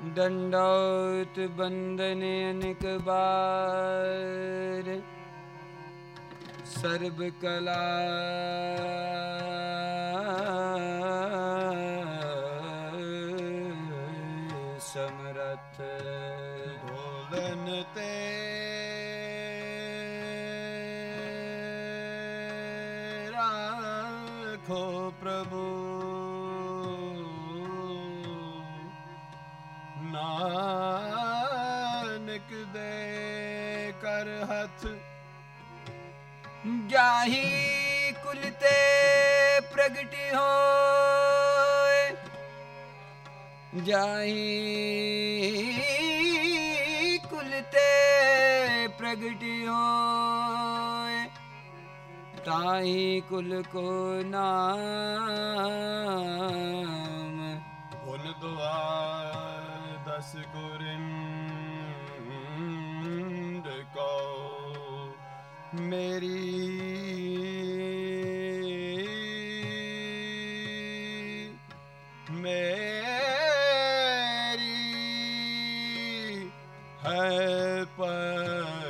दण्डौत बन्दने अनेक बार सर्वकला समरथ बोलन ते राखो प्रभु ਨਾਨਕ ਦੇ ਕਰ ਹੱਥ ਜਾਹੀ ਕੁਲ ਤੇ ਪ੍ਰਗਟਿ ਹੋਏ। ਜਾਹੀ ਕੁਲ ਤੇ ਪ੍ਰਗਟਿ ਹੋਏ। ਤਾਹੀ ਕੁਲ ਕੋ ਨਾ ਦੁਆਰ ਦਸ ਗੁਰਿੰਦ ਕੋ। ਮੇਰੀ ਮੇਰੀ ਹੈ ਪਰ